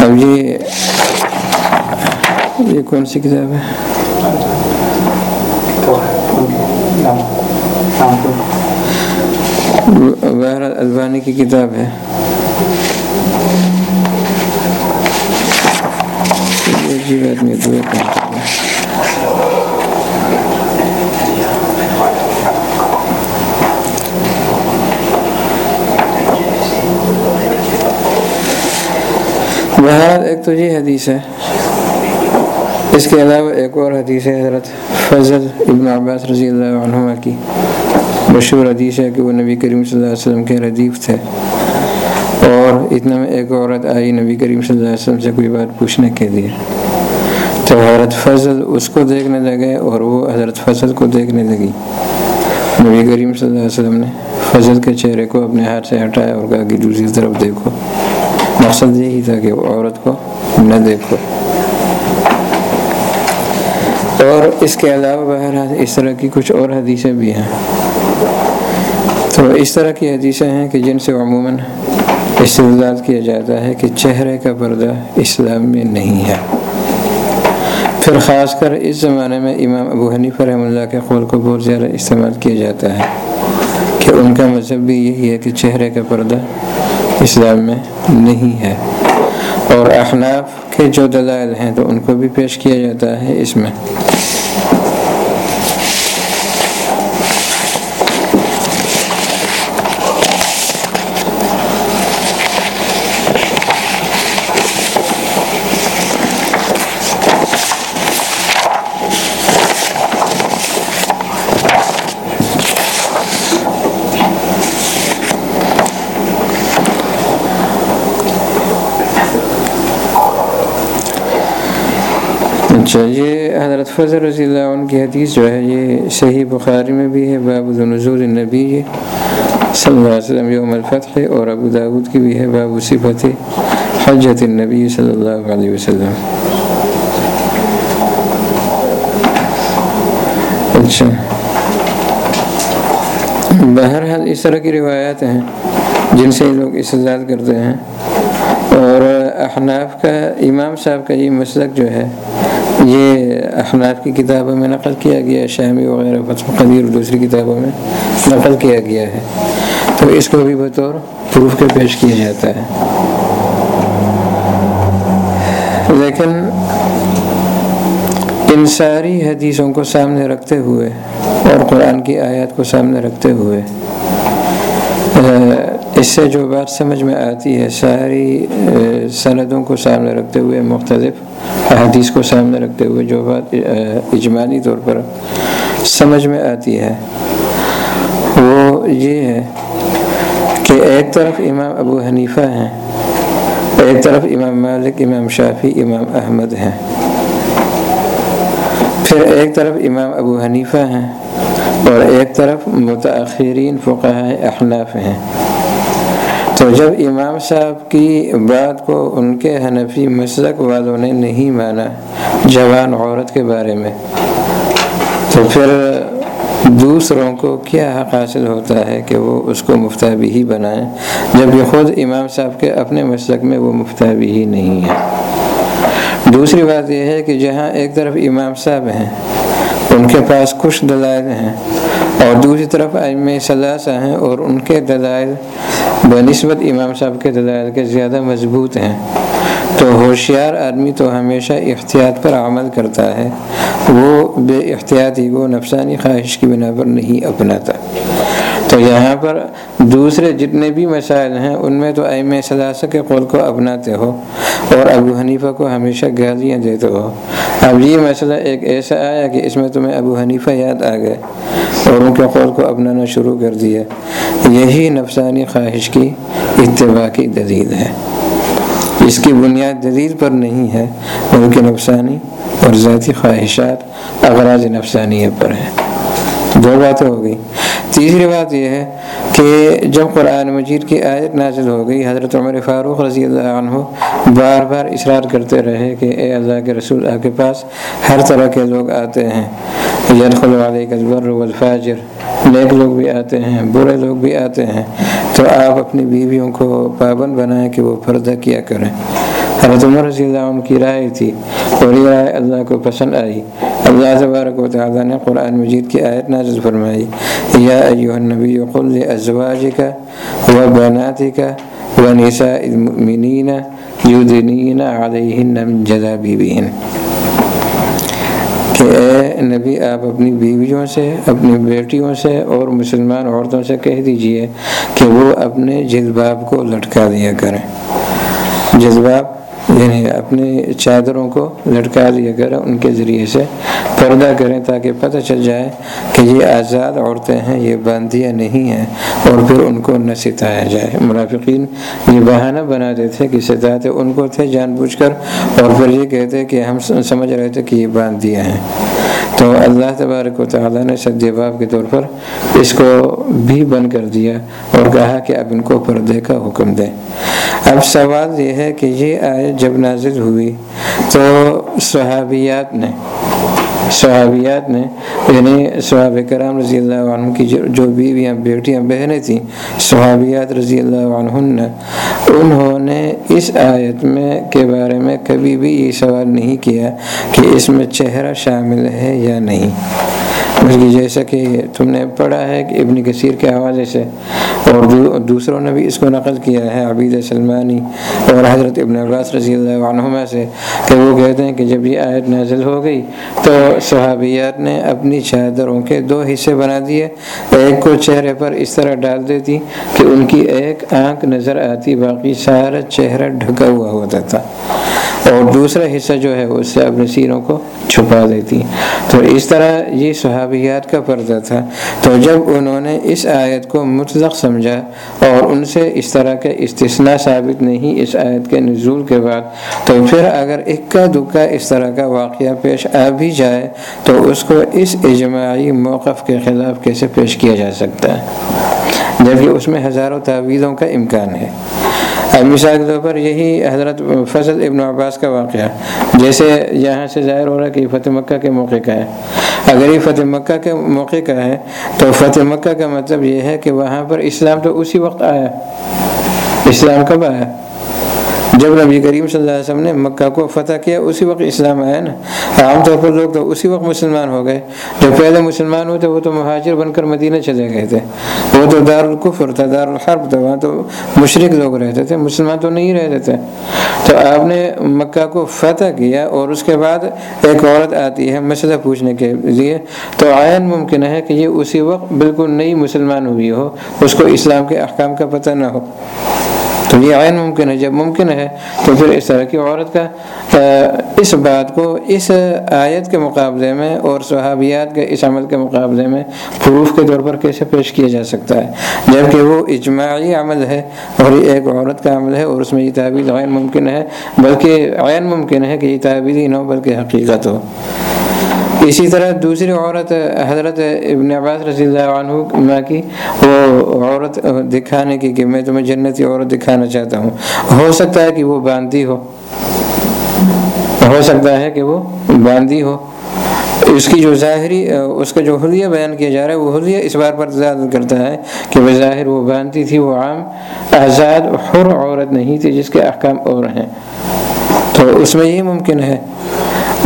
اب یہ یہ کون سی کتاب ہے؟ بہر البانی کی کتاب ہے۔ عجیب آدمی دعا کرتا ہے بہرحال ایک تو یہ حدیث ہے۔ اس کے علاوہ ایک اور حدیث ہے حضرت فضل ابن عباس رضی اللہ عنہ کی۔ مشہور حدیث ہے کہ وہ نبی کریم صلی اللہ علیہ وسلم کے ردیف تھے۔ اور اتنا میں ایک عورت آئی نبی کریم صلی اللہ علیہ وسلم سے کوئی بات پوچھنے کے لیے۔ تو حضرت فضل اس کو دیکھنے لگے اور وہ حضرت فضل کو دیکھنے لگی۔ نبی کریم صلی اللہ علیہ وسلم نے فضل کے چہرے کو اپنے ہاتھ سے ہٹایا اور کہا کہ دوسری طرف دیکھو۔ مقصد یہی تھا کہ وہ عورت کو نہ دیکھو۔ اور اس کے علاوہ بہرحال اس طرح کی کچھ اور حدیثیں بھی ہیں۔ تو اس طرح کی حدیثیں ہیں کہ جن سے عموماً استدلال کیا جاتا ہے کہ چہرے کا پردہ اسلام میں نہیں ہے۔ پھر خاص کر اس زمانے میں امام ابو حنیف رحمہ اللہ کے قول کو بہت زیادہ استعمال کیا جاتا ہے کہ ان کا مذہب بھی یہی ہے کہ چہرے کا پردہ اسلام میں نہیں ہے۔ اور احناف کے جو دلائل ہیں تو ان کو بھی پیش کیا جاتا ہے اس میں۔ اچھا یہ حضرت فضل رضی اللہ عنہ کی حدیث جو ہے، یہ صحیح بخاری میں بھی ہے، باب نزول النبی صلی اللہ علیہ وسلم یوم الفتح، اور ابو داود کی بھی ہے، باب صفت حجت النبی صلی اللہ علیہ وسلم۔ اچھا۔ بہرحال اس طرح کی روایات ہیں جن سے لوگ استداد کرتے ہیں۔ اور احناف کا، امام صاحب کا یہ مسلک جو ہے یہ احناف کی کتابوں میں نقل کیا گیا ہے شامی وغیرہ، فتح قدیر، دوسری کتابوں میں نقل کیا گیا ہے۔ تو اس کو بھی بطور پروف کے پیش کیا جاتا ہے۔ لیکن ان ساری حدیثوں کو سامنے رکھتے ہوئے اور قرآن کی آیات کو سامنے رکھتے ہوئے اس سے جو بات سمجھ میں آتی ہے، ساری سندوں کو سامنے رکھتے ہوئے مختلف حدیث کو سامنے رکھتے ہوئے جو بات اجمالی طور پر سمجھ میں آتی ہے، وہ یہ ہے کہ ایک طرف امام ابو حنیفہ ہیں، ایک طرف امام مالک، امام شافی امام احمد ہیں۔ پھر ایک طرف امام ابو حنیفہ ہیں اور ایک طرف متاخرین فقہ احناف ہیں۔ تو جب امام صاحب کی بات کو ان کے حنفی مسلک والوں نے نہیں مانا، جوان عورت کے بارے میں، تو پھر دوسروں کو کیا حق حاصل ہوتا ہے کہ وہ اس کو مفتابی ہی بنائیں؟ جبکہ خود امام صاحب کے اپنے مسلک میں وہ مفتابی ہی نہیں ہے۔ دوسری بات یہ ہے کہ جہاں ایک طرف امام صاحب ہیں، ان کے پاس کچھ دلائل ہیں اور دوسری طرف ام ثلاثہ ہیں اور ان کے دلائل بنسبت امام صاحب کے دلائل کے زیادہ مضبوط ہیں۔ تو ہوشیار آدمی تو ہمیشہ احتیاط پر عمل کرتا ہے۔ وہ بے احتیاطی کو نفسانی خواہش کی بنا پر نہیں اپناتا۔ تو یہاں پر دوسرے جتنے بھی مسائل ہیں، ان میں تو ایم ثلاثہ کے قول کو اپناتے ہو اور ابو حنیفہ کو ہمیشہ گالیاں دیتے ہو۔ اب یہ مسئلہ ایک ایسا آیا کہ اس میں تمہیں ابو حنیفہ یاد آ گئے۔ اور ان کے قول کو اپنانا شروع کر دیا۔ یہی نفسانی خواہش کی اتباع کی دلیل ہے۔ اس کی بنیاد دلیل پر نہیں ہے، بلکہ نفسانی اور ذاتی خواہشات اغراض نفسانی پر ہیں۔ دو باتیں ہو گئی تیسری بات یہ ہے کہ جب قرآن مجید کی آیت نازل ہو گئی، حضرت عمر فاروق رضی اللہ عنہ بار بار اصرار کرتے رہے کہ اے اللہ کے رسول، آپ کے پاس ہر طرح کے لوگ آتے ہیں۔ یدخل علیہ البر والفاجر، نیک لوگ بھی آتے ہیں، برے لوگ بھی آتے ہیں۔ تو آپ اپنی بیویوں کو پابند بنائیں کہ وہ پردہ کیا کریں۔ حضرت عمر رضی اللہ عنہ کی رائے تھی اور یہ رائے اللہ کو پسند آئی۔ اللہ تبارک و تعالیٰ نے قرآن مجید کی آیت نازل فرمائی۔ یا ایوہ النبی قل لأزواجک و بناتک و نساء المؤمنین یدنین علیہن من جذابیبہن کہ اے نبی، آپ اپنی بیویوں سے، اپنی بیٹیوں سے اور مسلمان عورتوں سے کہہ دیجیے کہ وہ اپنے جذباب کو لٹکا دیا کریں۔ جذباب یعنی اپنی چادروں کو لٹکا لیا کریں، ان کے ذریعے سے پردہ کریں تاکہ پتہ چل جائے کہ یہ آزاد عورتیں ہیں، یہ باندیاں نہیں ہیں اور پھر ان کو نہ ستایا جائے۔ منافقین یہ بہانہ بنا دیتے کہ ستاتے ان کو تھے جان بوجھ کر اور پھر یہ کہتے کہ ہم سمجھ رہے تھے کہ یہ باندیاں ہیں۔ تو اللہ تبارک و تعالیٰ نے سدی جواب کے طور پر اس کو بھی بند کر دیا اور کہا کہ اب ان کو پردے کا حکم دیں۔ اب سوال یہ ہے کہ یہ آئے جب نازل ہوئی تو صحابیات نے صحابیات نے یعنی صحاب کرام رضی اللہ عنہ کی جو بیویاں، بیٹیاں، بہنیں تھیں، صحابیات رضی اللہ عنہ انہوں نے اس آیت میں کے بارے میں کبھی بھی یہ سوال نہیں کیا کہ اس میں چہرہ شامل ہے یا نہیں۔ جیسا کہ تم نے پڑھا ہے کہ ابن کثیر کے حوالے سے اور دوسروں نے بھی اس کو نقل کیا ہے، عبید سلمانی اور حضرت ابن عباس رضی اللہ عنہما سے، کہ وہ کہتے ہیں کہ جب یہ آیت نازل ہو گئی تو صحابیات نے اپنی چادروں کے دو حصے بنا دیے، ایک کو چہرے پر اس طرح ڈال دیتی کہ ان کی ایک آنکھ نظر آتی، باقی سارا چہرہ ڈھکا ہوا ہوتا تھا۔ اور دوسرا حصہ جو ہے اس سے اپنے سینوں کو چھپا دیتی تو اس طرح یہ صحابیات کا پردہ تھا۔ تو جب انہوں نے اس آیت کو مطلق سمجھا اور ان سے اس طرح کا استثناء ثابت نہیں اس آیت کے نزول کے بعد، تو پھر اگر اکا دکا اس طرح کا واقعہ پیش آ بھی جائے، تو اس کو اس اجماعی موقف کے خلاف کیسے پیش کیا جا سکتا ہے؟ جبکہ اس میں ہزاروں تعویذوں کا امکان ہے۔ مثال کے طور پر یہی حضرت فضل ابن عباس کا واقعہ جیسے یہاں سے ظاہر ہو رہا ہے کہ فتح مکہ کے موقع کا ہے۔ اگر یہ فتح مکہ کے موقع کا ہے تو فتح مکہ کا مطلب یہ ہے کہ وہاں پر اسلام تو اسی وقت آیا۔ اسلام کب آیا؟ جب نبی کریم صلی اللہ علیہ وسلم نے مکہ کو فتح کیا، اسی وقت اسلام آیا نا۔ عام طور پر لوگ تو اسی وقت مسلمان ہو گئے۔ جو پہلے مسلمان ہوتے وہ تو مہاجر بن کر مدینہ چلے گئے تھے۔ وہ تو دار القفر تھا دار الحرب تھا، وہاں تو مشرق لوگ رہتے تھے، مسلمان تو نہیں رہتے تھے۔ تو آپ نے مکہ کو فتح کیا اور اس کے بعد ایک عورت آتی ہے مسئلہ پوچھنے کے لیے۔ تو آئین ممکن ہے کہ یہ اسی وقت بالکل نئی مسلمان ہوئی ہو، اس کو اسلام کے احکام کا پتہ نہ ہو۔ تو یہ عین ممکن ہے، جب ممکن ہے، تو پھر اس طرح کی عورت کا اس بات کو، اس آیت کے مقابلے میں اور صحابیات کے، اس عمل کے مقابلے میں پروف کے طور پر کیسے پیش کیا جا سکتا ہے؟ جبکہ وہ اجماعی عمل ہے اور یہ ایک عورت کا عمل ہے اور اس میں یہ تعبیر عین ممکن ہے، بلکہ عین ممکن ہے کہ یہ تعبیر ہی نہ ہو بلکہ حقیقت ہو۔ اسی طرح دوسری عورت، حضرت ابن عباس رضی اللہ عنہ کی، وہ عورت دکھانے کی کہ میں تمہیں جنتی عورت دکھانا چاہتا ہوں۔ ہو سکتا ہے کہ وہ باندھی ہو۔ ہو سکتا ہے کہ وہ باندھی ہو۔ اس کی جو ظاہری، اس کا جو حلیہ بیان کیا جا رہا ہے، وہ حلیہ اس بار پر زیادہ کرتا ہے کہ بظاہر وہ باندھی تھی، وہ عام آزاد، حر عورت نہیں تھی جس کے احکام اور ہیں۔ تو اس میں یہ ممکن ہے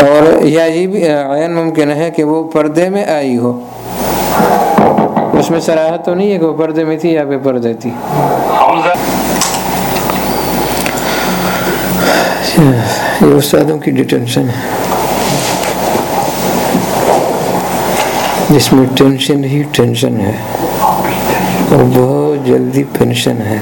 اور یا یہ بھی عین ممکن ہے کہ وہ پردے میں آئی ہو۔ اس میں سراہت تو نہیں ہے کہ وہ پردے میں تھی یا بے پردے تھی۔ یہ استادوں کی ڈیٹینشن ہے۔ جس میں ٹینشن ہی ٹینشن ہے۔ اور بہت جلدی پینشن ہے۔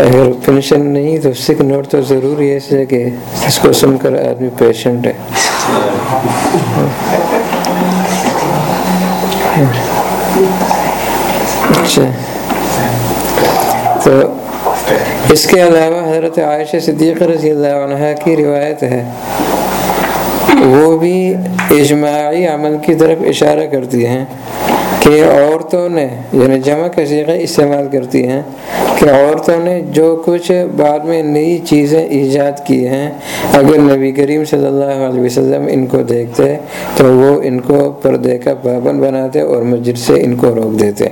اگر پینشن نہیں، تو سکھ نوٹ تو ضروری ہے اس لیے کہ اس کو سن کر آدمی پیشنٹ ہے۔ اچھا۔ تو اس کے علاوہ حضرت عائشہ صدیق رضی اللہ عنہ کی روایت ہے۔ وہ بھی اجماعی عمل کی طرف اشارہ کرتی ہیں۔ کہ عورتوں نے یعنی جمع کا سیغہ استعمال کرتی ہیں، کہ عورتوں نے جو کچھ بعد میں نئی چیزیں ایجاد کی ہیں، اگر نبی کریم صلی اللہ علیہ وسلم ان کو دیکھتے، تو وہ ان کو پردے کا پابند بناتے اور مسجد سے ان کو روک دیتے۔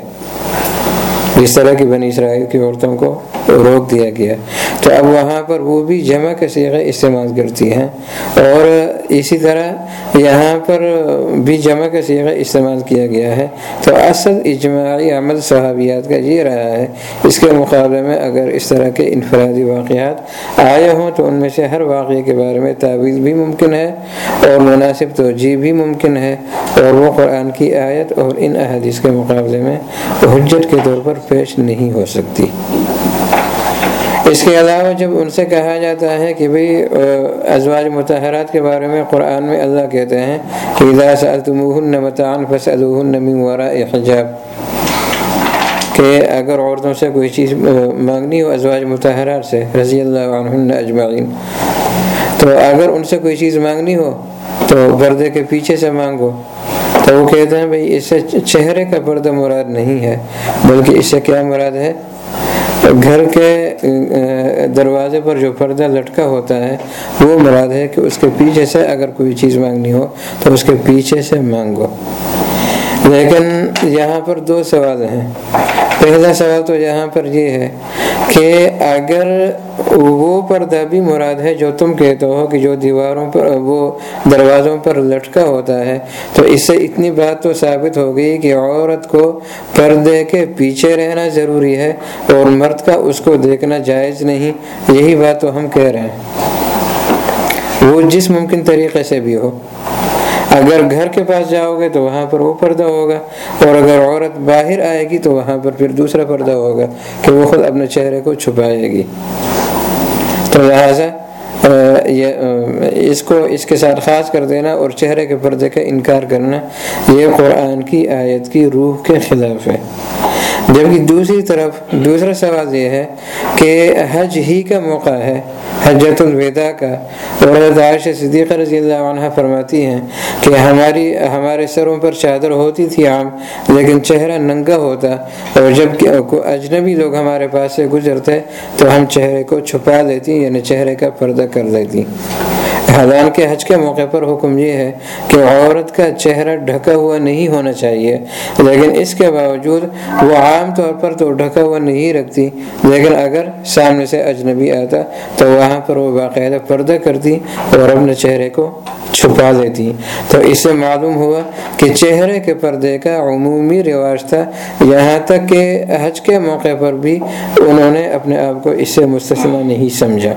جس طرح کی بنی اسرائیل کی عورتوں کو روک دیا گیا۔ تو اب وہاں پر وہ بھی جمع کا سیغہ استعمال کرتی ہیں اور اسی طرح یہاں پر بھی جمع کا سیغہ استعمال کیا گیا ہے۔ تو اصل اجماعی عمل صحابیات کا یہ رہا ہے۔ اس کے مقابلے میں اگر اس طرح کے انفرادی واقعات آئے ہوں تو ان میں سے ہر واقعے کے بارے میں تعویذ بھی ممکن ہے اور مناسب توجہ بھی ممکن ہے۔ اور وہ قرآن کی آیت اور ان احادیث کے مقابلے میں حجت کے طور پر پیش نہیں ہو سکتی۔ اس کے علاوہ جب ان سے کہا جاتا ہے کہ بھئی ازواج متحرات کے بارے میں قرآن میں اللہ کہتے ہیں کہ اذا سألتموهن متعن فسألوهن من وراء حجاب، کہ اگر عورتوں سے کوئی چیز مانگنی ہو ازواج متحرات سے رضی اللہ عنہن اجمعین، تو اگر ان سے کوئی چیز مانگنی ہو تو پردے کے پیچھے سے مانگو۔ تو وہ کہتے ہیں بھئی، اس سے چہرے کا پردہ مراد نہیں ہے، بلکہ اس سے کیا مراد ہے؟ گھر کے دروازے پر جو پردہ لٹکا ہوتا ہے، وہ مراد ہے کہ اس کے پیچھے سے اگر کوئی چیز مانگنی ہو، تو اس کے پیچھے سے مانگو۔ لیکن یہاں پر دو سوال ہیں۔ پہلا سوال تو یہاں پر یہ ہے کہ اگر وہ پردہ بھی مراد ہے جو تم کہتے ہو کہ جو دیواروں پر، وہ دروازوں پر لٹکا ہوتا ہے، تو اس سے اتنی بات تو ثابت ہو گئی کہ عورت کو پردے کے پیچھے رہنا ضروری ہے اور مرد کا اس کو دیکھنا جائز نہیں۔ یہی بات تو ہم کہہ رہے ہیں۔ وہ جس ممکن طریقے سے بھی ہو۔ اگر گھر کے پاس جاؤ گے تو وہاں پر وہ پردہ ہوگا، اور اگر عورت باہر آئے گی تو وہاں پر پھر دوسرا پردہ ہوگا کہ وہ خود اپنے چہرے کو چھپائے گی۔ تو لہٰذا اس کو اس کے ساتھ خاص کر دینا اور چہرے کے پردے کا انکار کرنا، یہ قرآن کی آیت کی روح کے خلاف ہے۔ جبکہ دوسری طرف، دوسرا سوال یہ ہے کہ حج ہی کا موقع ہے حجت الوداع کا۔ حضرت عائشہ صدیقہ رضی اللہ عنہ فرماتی ہیں کہ ہماری، ہمارے سروں پر چادر ہوتی تھی عام، لیکن چہرہ ننگا ہوتا اور جب اجنبی لوگ ہمارے پاس سے گزرتے تو ہم چہرے کو چھپا دیتی یعنی چہرے کا پردہ کر دیتی۔ حضان کے حج کے موقع پر حکم یہ ہے کہ عورت کا چہرہ ڈھکا ہوا نہیں ہونا چاہیے، لیکن اس کے باوجود وہ عام طور پر تو ڈھکا ہوا نہیں رکھتی، لیکن اگر سامنے سے اجنبی آتا تو وہاں پر وہ باقاعدہ پردہ کرتی اور اپنے چہرے کو چھپا دیتی۔ تو اس سے معلوم ہوا کہ چہرے کے پردے کا عمومی رواج تھا۔ یہاں تک کہ حج کے موقع پر بھی انہوں نے اپنے آپ کو اس سے مستثنا نہیں سمجھا۔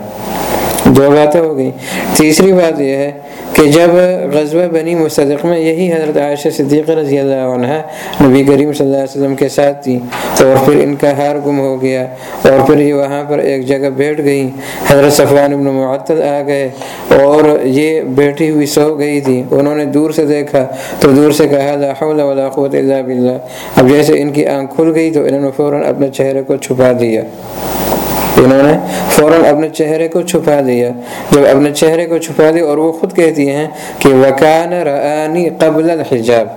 دو باتیں ہو گئی تیسری بات یہ ہے کہ جب غزوہ بنی مصدق میں یہی حضرت عائشہ صدیق رضی اللہ عنہ نبی کریم صلی اللہ علیہ وسلم کے ساتھ تھی اور پھر ان کا ہار گم ہو گیا اور پھر یہ وہاں پر ایک جگہ بیٹھ گئی حضرت صفوان ابن معطل آ گئے اور یہ بیٹھی ہوئی سو گئی تھی انہوں نے دور سے دیکھا تو دور سے کہا، لا حول ولا قوت الا باللہ۔ اب جیسے ان کی آنکھ کھل گئی تو انہوں نے فوراً اپنے چہرے کو چھپا دیا۔ انہوں نے فوراً اپنے چہرے کو چھپا دیا۔ جب اپنے چہرے کو چھپا دیا اور وہ خود کہتی ہیں کہ وکان رانی قبل الحجاب۔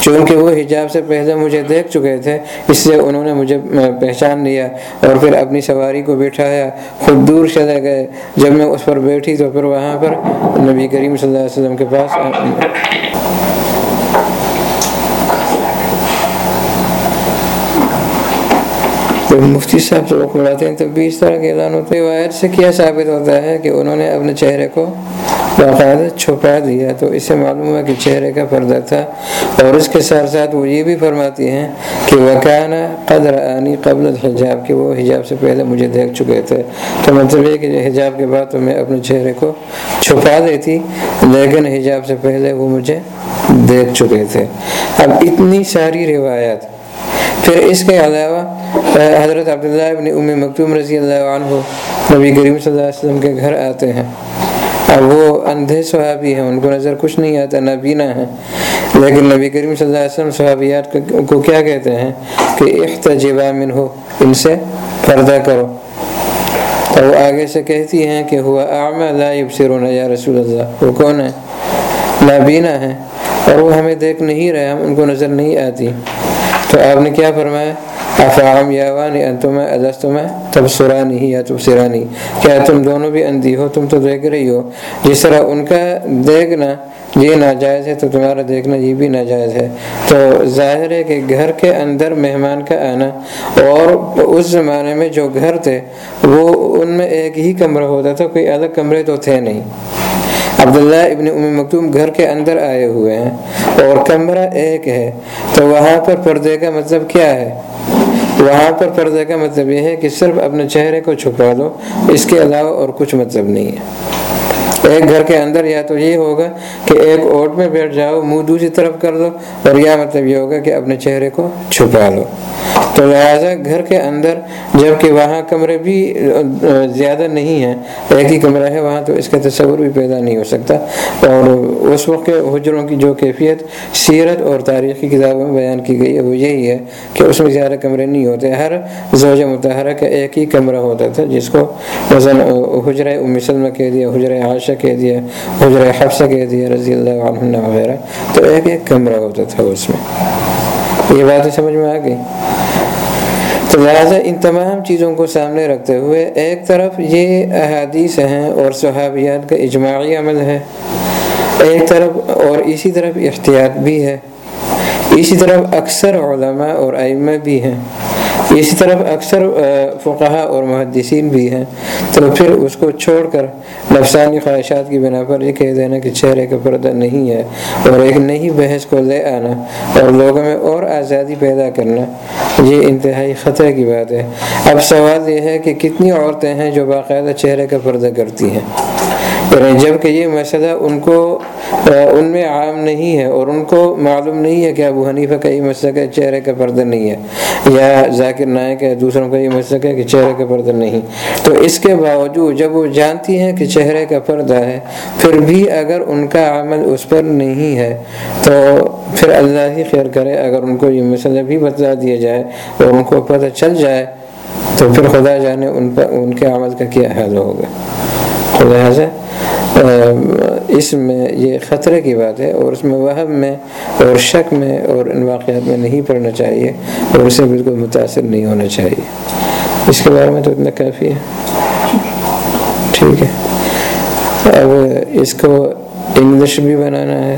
چونکہ وہ حجاب سے پہلے مجھے دیکھ چکے تھے، اس سے انہوں نے مجھے پہچان لیا اور پھر اپنی سواری کو بٹھایا، خود دور چلے گئے۔ جب میں اس پر بیٹھی تو پھر وہاں پر نبی کریم صلی اللہ علیہ وسلم کے پاس جب مفتی صاحب سے رخ ہیں، تو بھی اس طرح کے اعلان ہوتے ہیں۔ سے کیا ثابت ہوتا ہے کہ انہوں نے اپنے چہرے کو باقاعدہ چھپا دیا؟ تو اس سے معلوم ہوا کہ چہرے کا پردہ تھا۔ اور اس کے ساتھ ساتھ وہ یہ بھی فرماتی ہیں کہ وکانہ قدر آنی قبل الحجاب، کہ وہ حجاب سے پہلے مجھے دیکھ چکے تھے۔ تو مطلب یہ کہ حجاب کے بعد تو میں اپنے چہرے کو چھپا دیتی، لیکن حجاب سے پہلے وہ مجھے دیکھ چکے تھے۔ اب اتنی ساری روایات پھر اس کے علاوہ حضرت عبداللہ ابن ام مکتوم رضی اللہ عنہ، نبی کریم صلی اللہ علیہ وسلم کے گھر آتے ہیں۔ اب وہ اندھے صحابی ہیں، ان کو نظر کچھ نہیں آتا، نہ بینا ہے۔ لیکن نبی کریم صلی اللہ علیہ وسلم صحابیات کو کیا کہتے ہیں؟ کہ احتجبا من ہو ان سے پردہ کرو۔ تو وہ آگے سے کہتی ہیں کہ، ہوا اعمى لا يبصرون یا رسول اللہ، وہ کون ہے نابینا ہے۔ اور وہ ہمیں دیکھ نہیں رہے، ہم ان کو نظر نہیں آتی۔ تو آپ نے کیا فرمایا؟ افام یاوانی انتم ادستم تب ہی یا تب سرانی کیا تم دونوں بھی اندھی ہو؟ تم تو دیکھ رہی ہو۔ جس طرح ان کا دیکھنا یہ ناجائز ہے، تو تمہارا دیکھنا یہ بھی ناجائز ہے۔ تو ظاہر ہے کہ گھر کے اندر مہمان کا آنا اور اس زمانے میں جو گھر تھے، وہ ان میں ایک ہی کمرہ ہوتا تھا، کوئی الگ کمرے تو تھے نہیں۔ عبداللہ ابن ام مکتوم گھر کے اندر آئے ہوئے ہیں اور کمرہ ایک ہے۔ تو وہاں پر پردے کا مطلب کیا ہے؟ وہاں پر پردے کا مطلب یہ ہے کہ صرف اپنے چہرے کو چھپا دو، اس کے علاوہ اور کچھ مطلب نہیں ہے۔ ایک گھر کے اندر یا تو یہ ہوگا کہ ایک اوٹ میں بیٹھ جاؤ، منہ دوسری طرف کر دو اور یا مطلب یہ ہوگا کہ اپنے چہرے کو چھپا لو۔ تو لہٰذا گھر کے اندر جبکہ وہاں کمرے بھی زیادہ نہیں ہیں، ایک ہی کمرہ ہے، وہاں تو اس کا تصور بھی پیدا نہیں ہو سکتا۔ اور اس وقت کے حجروں کی جو کیفیت سیرت اور تاریخی کتابوں میں بیان کی گئی ہے، وہ یہی ہے کہ اس میں زیادہ کمرے نہیں ہوتے۔ ہر زوج متحرہ کا ایک ہی کمرہ ہوتا تھا، جس کو مثلاً حجر ام سلمہ کہہ دیا حجر عائشہ کہہ دیا حجر حفصہ کہہ دیا رضی اللہ عنہ وغیرہ۔ تو ایک ایک کمرہ ہوتا تھا اس میں۔ یہ باتیں سمجھ میں آ گئی؟ تو لہٰذا ان تمام چیزوں کو سامنے رکھتے ہوئے ایک طرف یہ احادیث ہیں اور صحابیات کا اجماعی عمل ہے، ایک طرف اور اسی طرف احتیاط بھی ہے۔ اسی طرف اکثر علماء اور ائمہ بھی ہیں۔ اسی طرف اکثر فقہ اور محدثین بھی ہیں۔ تو پھر اس کو چھوڑ کر نفسانی خواہشات کی بنا پر یہ کہہ دینا کہ چہرے کا پردہ نہیں ہے اور ایک نئی بحث کو لے آنا اور لوگوں میں اور آزادی پیدا کرنا، یہ انتہائی خطرے کی بات ہے۔ اب سوال یہ ہے کہ کتنی عورتیں ہیں جو باقاعدہ چہرے کا پردہ کرتی ہیں؟ جبکہ یہ مسئلہ ان کو ان میں عام نہیں ہے اور ان کو معلوم نہیں ہے کہ ابو حنیفہ کا یہ مسئلہ ہے چہرے کا پردہ نہیں ہے یا ذاکر نائک ہے، دوسروں کا یہ مسئلہ ہے کہ چہرے کا پردہ نہیں۔ تو اس کے باوجود جب وہ جانتی ہیں کہ چہرے کا پردہ ہے، پھر بھی اگر ان کا عمل اس پر نہیں ہے، تو پھر اللہ ہی خیر کرے۔ اگر ان کو یہ مسئلہ بھی بتلا دیا جائے اور ان کو پتہ چل جائے، تو پھر خدا جانے ان پر، ان کے عمل کا کیا حل ہوگا۔ لہٰذا اس میں یہ خطرے کی بات ہے اور اس میں وہم میں اور شک میں اور ان واقعات میں نہیں پڑھنا چاہیے اور اسے بالکل متاثر نہیں ہونا چاہیے۔ اس کے بارے میں تو اتنا کافی ہے۔ ٹھیک ہے۔ اب اس کو انگلش بھی بنانا ہے۔